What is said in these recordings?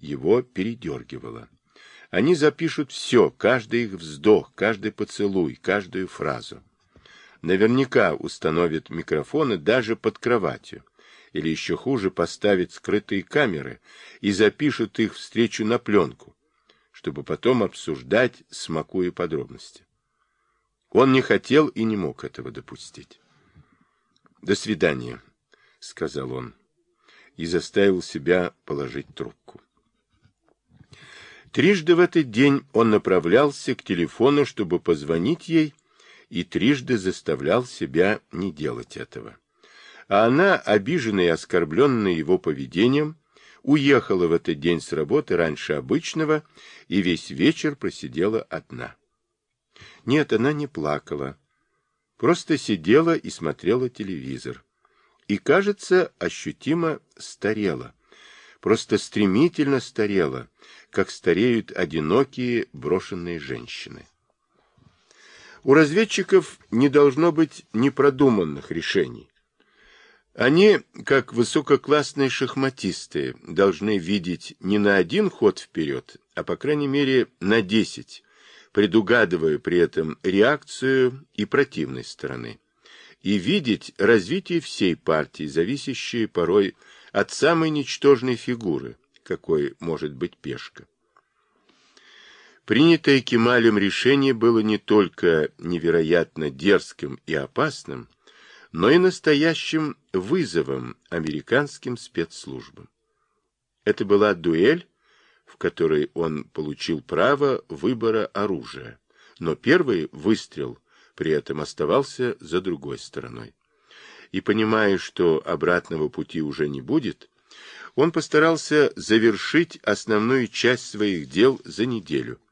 Его передергивало. Они запишут все, каждый их вздох, каждый поцелуй, каждую фразу. Наверняка установят микрофоны даже под кроватью. Или еще хуже, поставят скрытые камеры и запишут их встречу на пленку, чтобы потом обсуждать, смакуя подробности. Он не хотел и не мог этого допустить. «До свидания», — сказал он, и заставил себя положить трубку. Трижды в этот день он направлялся к телефону, чтобы позвонить ей, и трижды заставлял себя не делать этого. А она, обиженная и оскорбленная его поведением, уехала в этот день с работы раньше обычного и весь вечер просидела одна. Нет, она не плакала, просто сидела и смотрела телевизор. И, кажется, ощутимо старела, просто стремительно старела, как стареют одинокие брошенные женщины. У разведчиков не должно быть непродуманных решений. Они, как высококлассные шахматисты, должны видеть не на один ход вперед, а по крайней мере на десять, предугадывая при этом реакцию и противной стороны, и видеть развитие всей партии, зависящее порой от самой ничтожной фигуры, какой может быть пешка. Принятое Кемалем решение было не только невероятно дерзким и опасным, но и настоящим вызовом американским спецслужбам. Это была дуэль, в которой он получил право выбора оружия, но первый выстрел при этом оставался за другой стороной. И понимая, что обратного пути уже не будет, он постарался завершить основную часть своих дел за неделю –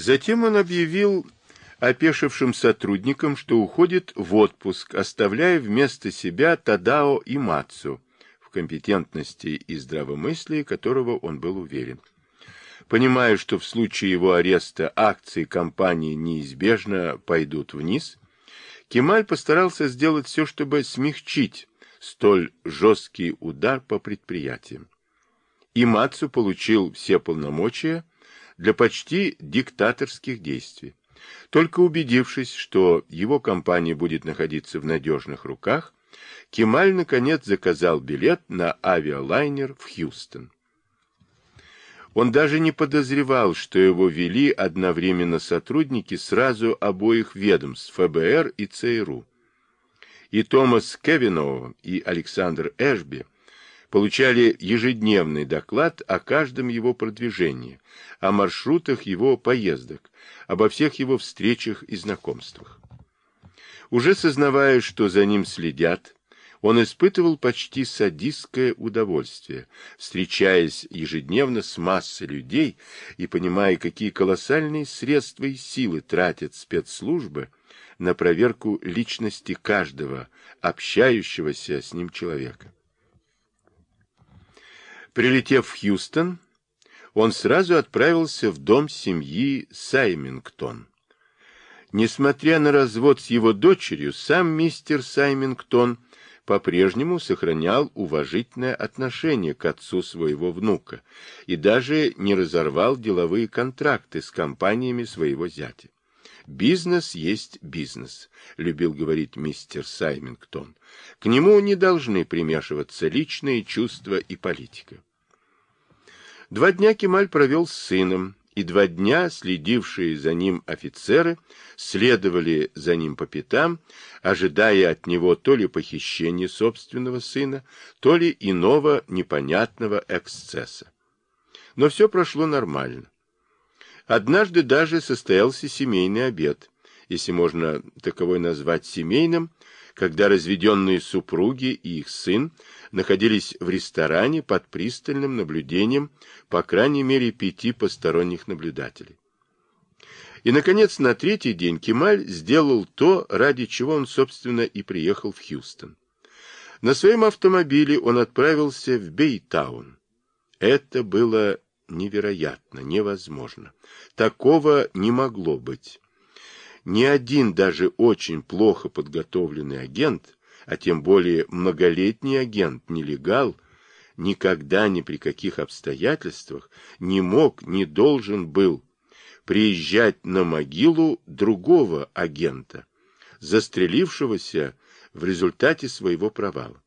Затем он объявил опешившим сотрудникам, что уходит в отпуск, оставляя вместо себя Тадао и Мацу, в компетентности и здравомыслии которого он был уверен. Понимая, что в случае его ареста акции компании неизбежно пойдут вниз, Кемаль постарался сделать все, чтобы смягчить столь жесткий удар по предприятиям. И Мацу получил все полномочия, для почти диктаторских действий. Только убедившись, что его компания будет находиться в надежных руках, Кемаль наконец заказал билет на авиалайнер в Хьюстон. Он даже не подозревал, что его вели одновременно сотрудники сразу обоих ведомств ФБР и ЦРУ. И Томас Кевиноу, и Александр Эшби получали ежедневный доклад о каждом его продвижении, о маршрутах его поездок, обо всех его встречах и знакомствах. Уже сознавая, что за ним следят, он испытывал почти садистское удовольствие, встречаясь ежедневно с массой людей и понимая, какие колоссальные средства и силы тратят спецслужбы на проверку личности каждого общающегося с ним человека. Прилетев в Хьюстон, он сразу отправился в дом семьи Саймингтон. Несмотря на развод с его дочерью, сам мистер Саймингтон по-прежнему сохранял уважительное отношение к отцу своего внука и даже не разорвал деловые контракты с компаниями своего зятя. «Бизнес есть бизнес», — любил говорить мистер Саймингтон. «К нему не должны примешиваться личные чувства и политика». Два дня Кемаль провел с сыном, и два дня следившие за ним офицеры следовали за ним по пятам, ожидая от него то ли похищения собственного сына, то ли иного непонятного эксцесса. Но все прошло нормально. Однажды даже состоялся семейный обед, если можно таковой назвать семейным, когда разведенные супруги и их сын находились в ресторане под пристальным наблюдением по крайней мере пяти посторонних наблюдателей. И, наконец, на третий день Кемаль сделал то, ради чего он, собственно, и приехал в Хьюстон. На своем автомобиле он отправился в Бейтаун. Это было невероятно, невозможно. Такого не могло быть. Ни один даже очень плохо подготовленный агент, а тем более многолетний агент, нелегал, никогда ни при каких обстоятельствах не мог, не должен был приезжать на могилу другого агента, застрелившегося в результате своего провала.